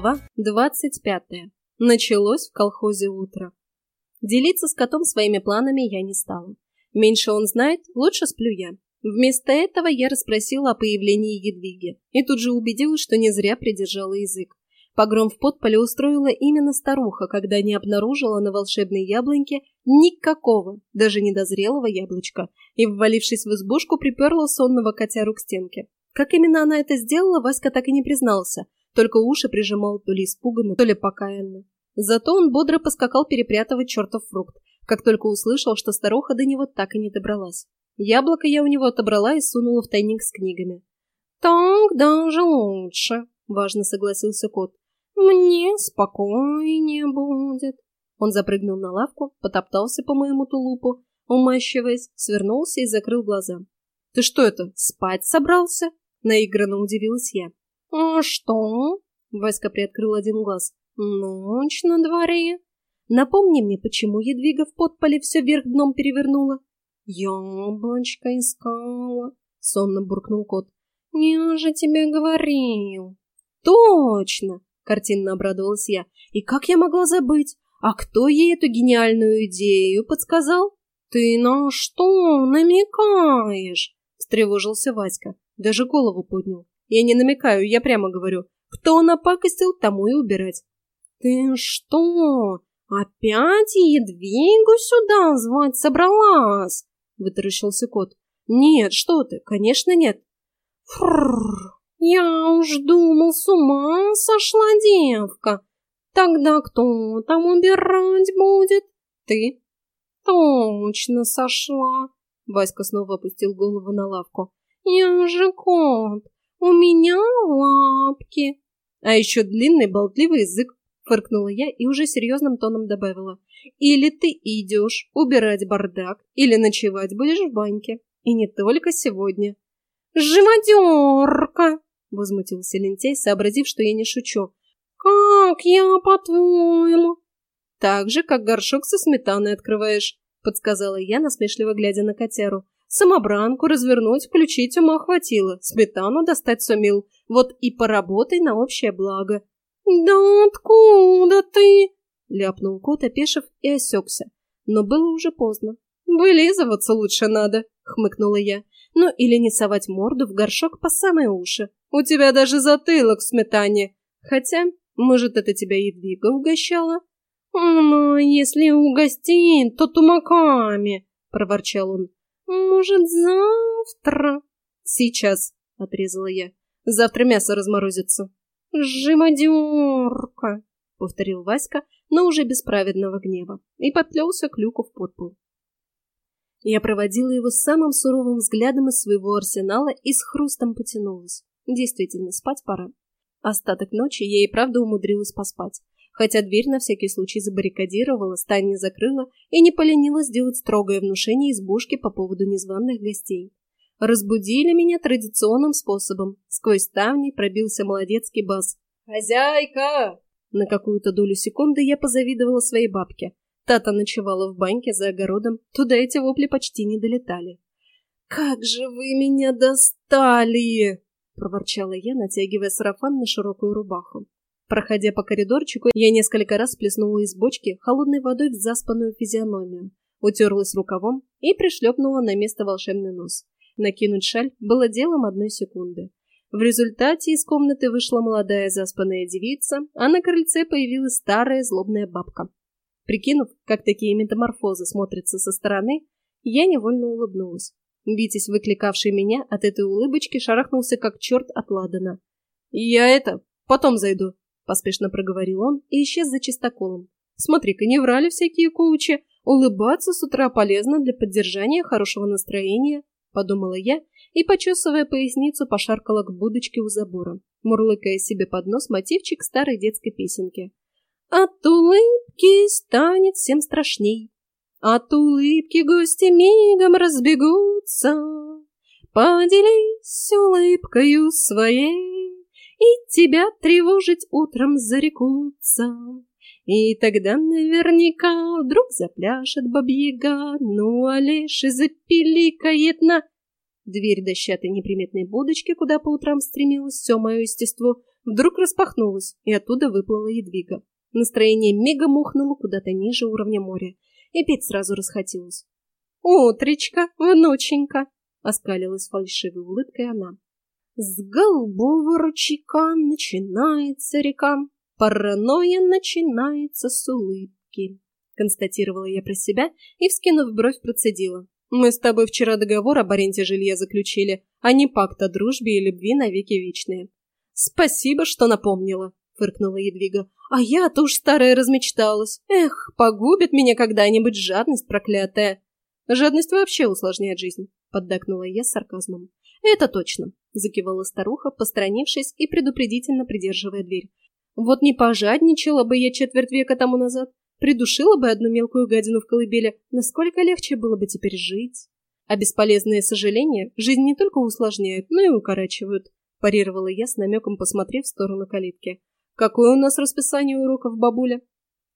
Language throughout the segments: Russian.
Глава 25. Началось в колхозе утро. Делиться с котом своими планами я не стала. Меньше он знает, лучше сплю я. Вместо этого я расспросила о появлении Едвиги и тут же убедилась, что не зря придержала язык. Погром в подполе устроила именно старуха, когда не обнаружила на волшебной яблоньке никакого, даже недозрелого яблочка, и, ввалившись в избушку, приперла сонного котяру к стенке. Как именно она это сделала, Васька так и не признался – только уши прижимал то ли испуганно, то ли покаянно. Зато он бодро поскакал перепрятывать чертов фрукт, как только услышал, что старуха до него так и не добралась. Яблоко я у него отобрала и сунула в тайник с книгами. «Так даже лучше», — важно согласился кот. «Мне спокойнее будет». Он запрыгнул на лавку, потоптался по моему тулупу, умащиваясь, свернулся и закрыл глаза. «Ты что это, спать собрался?» — наигранно удивилась я. «А что?» — Васька приоткрыл один глаз. «Ночь на дворе. Напомни мне, почему Едвига в подполе все вверх дном перевернула?» «Яблочко искала», — сонно буркнул кот. «Я же тебе говорил». «Точно!» — картинно обрадовалась я. «И как я могла забыть? А кто ей эту гениальную идею подсказал?» «Ты на что намекаешь?» — встревожился Васька. Даже голову поднял. Я не намекаю, я прямо говорю. Кто напакостил, тому и убирать. Ты что, опять Едвигу сюда звать собралась? Вытаращился кот. Нет, что ты, конечно нет. Фрррр, я уж думал, с ума сошла девка. Тогда кто там убирать будет? Ты? Точно сошла. Васька снова опустил голову на лавку. Я же кот, «У меня лапки!» «А еще длинный болтливый язык!» — фыркнула я и уже серьезным тоном добавила. «Или ты идешь убирать бардак, или ночевать будешь в баньке. И не только сегодня». «Живодерка!» — возмутился лентяй, сообразив, что я не шучу. «Как я, по-твоему?» «Так же, как горшок со сметаной открываешь», — подсказала я, насмешливо глядя на котяру. Самобранку развернуть, включить ума хватило, сметану достать сумел. Вот и поработай на общее благо. «Да откуда ты?» — ляпнул кот, опешив и осекся. Но было уже поздно. «Вылизываться лучше надо», — хмыкнула я. «Ну или не совать морду в горшок по самые уши. У тебя даже затылок в сметане. Хотя, может, это тебя Едвига угощала?» «Ну, если угостит, то тумаками», — проворчал он. «Может, завтра?» «Сейчас», — отрезала я. «Завтра мясо разморозится». «Жимодерка», — повторил Васька, но уже без праведного гнева, и подплелся к люку в подпол. Я проводила его самым суровым взглядом из своего арсенала и с хрустом потянулась. Действительно, спать пора. Остаток ночи я и правда умудрилась поспать хотя дверь на всякий случай забаррикадировала, стань не закрыла и не поленилась сделать строгое внушение избушки по поводу незваных гостей. Разбудили меня традиционным способом. Сквозь ставни пробился молодецкий бас. «Хозяйка!» На какую-то долю секунды я позавидовала своей бабке. Тата ночевала в баньке за огородом, туда эти вопли почти не долетали. «Как же вы меня достали!» — проворчала я, натягивая сарафан на широкую рубаху. Проходя по коридорчику, я несколько раз плеснула из бочки холодной водой в заспанную физиономию, утерлась рукавом и пришлепнула на место волшебный нос. Накинуть шаль было делом одной секунды. В результате из комнаты вышла молодая заспанная девица, а на крыльце появилась старая злобная бабка. Прикинув, как такие метаморфозы смотрятся со стороны, я невольно улыбнулась. Витязь, выкликавший меня, от этой улыбочки шарахнулся как черт от ладана. «Я это, потом зайду», поспешно проговорил он и исчез за чистоколом. Смотри-ка, не врали всякие коучи. Улыбаться с утра полезно для поддержания хорошего настроения, подумала я и, почесывая поясницу, пошаркала к будочке у забора, мурлыкая себе под нос мотивчик старой детской песенки. От улыбки станет всем страшней, от улыбки гости мигом разбегутся. Поделись улыбкою своей, и тебя тревожить утром зарекутся. И тогда наверняка вдруг запляшет бабьяга, ну а лишь и запиликает на... Дверь дощатой неприметной будочки, куда по утрам стремилось все мое естество, вдруг распахнулась, и оттуда выплыла едвига. Настроение мигом ухнуло куда-то ниже уровня моря, и пить сразу расхотелось. «Утречка, внученька!» — оскалилась фальшивой улыбкой она. «С голубого ручейка начинается река, паранойя начинается с улыбки», — констатировала я про себя и, вскинув бровь, процедила. «Мы с тобой вчера договор об аренде жилья заключили, а не пакт о дружбе и любви навеки вечные». «Спасибо, что напомнила», — фыркнула Едвига. «А я-то уж старая размечталась. Эх, погубит меня когда-нибудь жадность проклятая». «Жадность вообще усложняет жизнь», — поддакнула я с сарказмом. «Это точно», — закивала старуха, посторонившись и предупредительно придерживая дверь. «Вот не пожадничала бы я четверть века тому назад, придушила бы одну мелкую гадину в колыбели, насколько легче было бы теперь жить. А бесполезные сожаления жизнь не только усложняют, но и укорачивают», — парировала я с намеком, посмотрев в сторону калитки. «Какое у нас расписание уроков, бабуля?»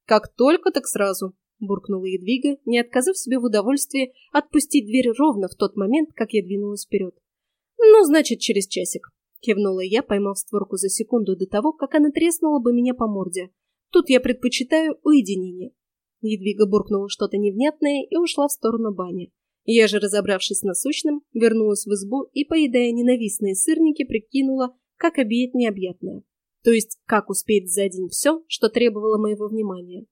«Как только, так сразу», — буркнула Едвига, не отказав себе в удовольствии отпустить дверь ровно в тот момент, как я двинулась вперед. «Ну, значит, через часик», — кивнула я, поймав створку за секунду до того, как она треснула бы меня по морде. «Тут я предпочитаю уединение». Едвига буркнула что-то невнятное и ушла в сторону бани. Я же, разобравшись насущным, вернулась в избу и, поедая ненавистные сырники, прикинула, как объять необъятное. То есть, как успеть за день все, что требовало моего внимания.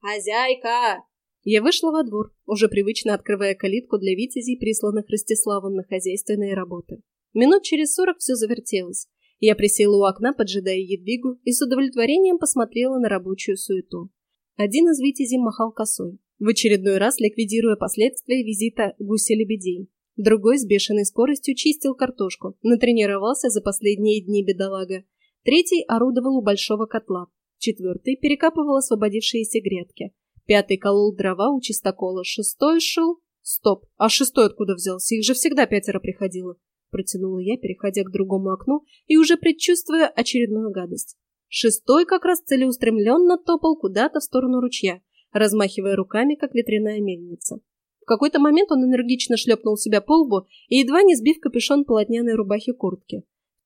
«Хозяйка!» Я вышла во двор, уже привычно открывая калитку для витязей, присланных Ростиславом на хозяйственные работы. Минут через сорок все завертелось. Я присела у окна, поджидая Едвигу, и с удовлетворением посмотрела на рабочую суету. Один из витязей махал косой, в очередной раз ликвидируя последствия визита гуся-лебедей. Другой с бешеной скоростью чистил картошку, натренировался за последние дни бедолага. Третий орудовал у большого котла, Четвертый перекапывал освободившиеся грядки. Пятый колол дрова у чистокола. Шестой шел... Стоп, а шестой откуда взялся? Их же всегда пятеро приходило. Протянула я, переходя к другому окну и уже предчувствуя очередную гадость. Шестой как раз целеустремленно топал куда-то в сторону ручья, размахивая руками, как ветряная мельница. В какой-то момент он энергично шлепнул себя по лбу и едва не сбив капюшон полотняной рубахи куртки.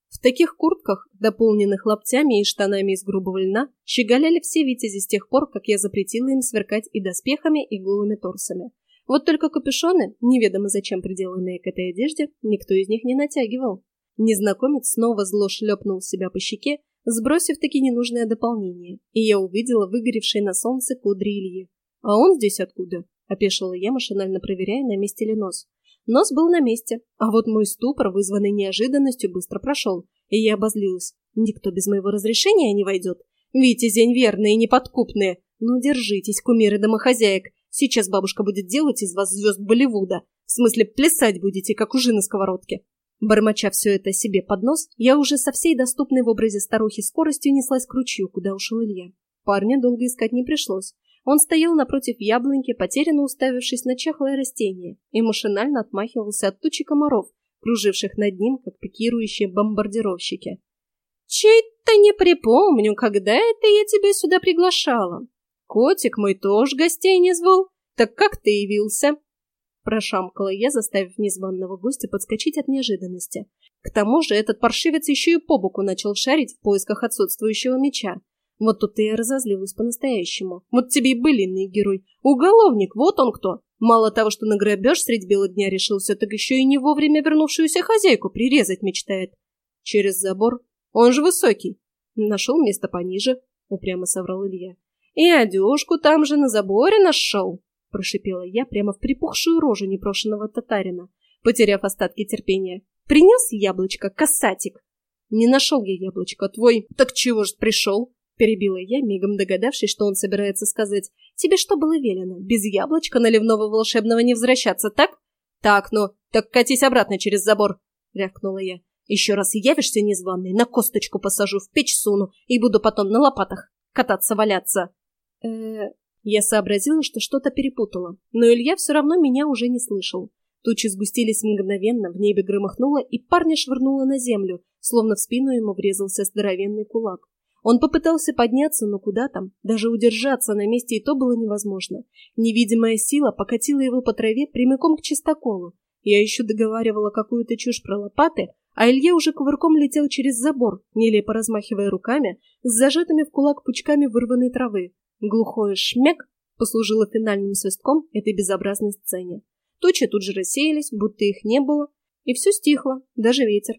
В таких куртках, дополненных лаптями и штанами из грубого льна, щеголяли все витязи с тех пор, как я запретила им сверкать и доспехами, и голыми торсами. Вот только капюшоны, неведомо зачем приделанные к этой одежде, никто из них не натягивал. Незнакомец снова зло шлепнул себя по щеке, сбросив таки ненужное дополнение, и я увидела выгоревшие на солнце кудри Ильи. «А он здесь откуда?» — опешила я, машинально проверяя, на месте ли нос. Нос был на месте, а вот мой ступор, вызванный неожиданностью, быстро прошел, и я обозлилась. Никто без моего разрешения не войдет. Витязень верные и неподкупные. Ну, держитесь, кумиры домохозяек. Сейчас бабушка будет делать из вас звезд Болливуда. В смысле, плясать будете, как ужи на сковородке. Бормоча все это себе под нос, я уже со всей доступной в образе старухи скоростью неслась к ручью, куда ушел Илья. Парня долго искать не пришлось. Он стоял напротив яблоньки, потерянно уставившись на чахлое растение, и машинально отмахивался от тучи комаров, круживших над ним, как пикирующие бомбардировщики. «Чей-то не припомню, когда это я тебя сюда приглашала. Котик мой тоже гостей не звал. Так как ты явился?» Прошамкала я, заставив незваного гостя подскочить от неожиданности. К тому же этот паршивец еще и по боку начал шарить в поисках отсутствующего меча. Вот тут я разозлилась по-настоящему. Вот тебе и былинный герой. Уголовник, вот он кто. Мало того, что на грабеж средь бела дня решился, так еще и не вовремя вернувшуюся хозяйку прирезать мечтает. Через забор. Он же высокий. Нашел место пониже, упрямо соврал Илья. И одежку там же на заборе нашел, прошипела я прямо в припухшую рожу непрошенного татарина, потеряв остатки терпения. Принес яблочко, касатик. Не нашел я яблочко, твой. Так чего ж пришел? Перебила я, мигом догадавшись, что он собирается сказать. «Тебе что было велено? Без яблочка наливного волшебного не возвращаться, так?» «Так, ну, так катись обратно через забор!» — рявкнула я. «Еще раз явишься незваный, на косточку посажу, в печь суну и буду потом на лопатах кататься-валяться!» э Я сообразила, что что-то перепутала, но Илья все равно меня уже не слышал. Тучи сгустились мгновенно, в небе громыхнуло, и парня швырнуло на землю, словно в спину ему врезался здоровенный кулак. Он попытался подняться, но куда там? Даже удержаться на месте и то было невозможно. Невидимая сила покатила его по траве прямиком к чистоколу. Я еще договаривала какую-то чушь про лопаты, а Илья уже кувырком летел через забор, нелепо размахивая руками, с зажатыми в кулак пучками вырванной травы. Глухое «шмяк» послужило финальным свистком этой безобразной сцене. Тучи тут же рассеялись, будто их не было, и все стихло, даже ветер.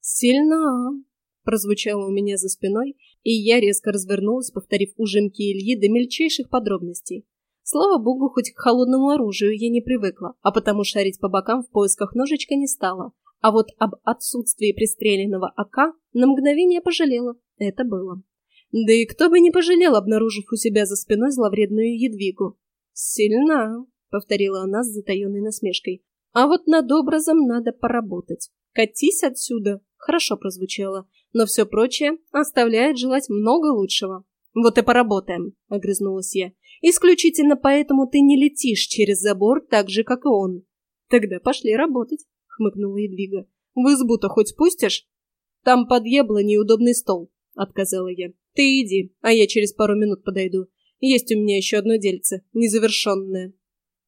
«Сильно!» — прозвучало у меня за спиной, и я резко развернулась, повторив ужимки Ильи до мельчайших подробностей. Слава богу, хоть к холодному оружию я не привыкла, а потому шарить по бокам в поисках ножичка не стала. А вот об отсутствии пристреленного АК на мгновение пожалела. Это было. Да и кто бы не пожалел, обнаружив у себя за спиной зловредную едвигу. «Сильна», — повторила она с затаенной насмешкой. «А вот над образом надо поработать. Катись отсюда!» Хорошо прозвучало, но все прочее оставляет желать много лучшего. «Вот и поработаем», — огрызнулась я. «Исключительно поэтому ты не летишь через забор так же, как и он». «Тогда пошли работать», — хмыкнула Едвига. «В избу-то хоть пустишь?» «Там под яблоней удобный стол», — отказала я. «Ты иди, а я через пару минут подойду. Есть у меня еще одно дельце, незавершенное».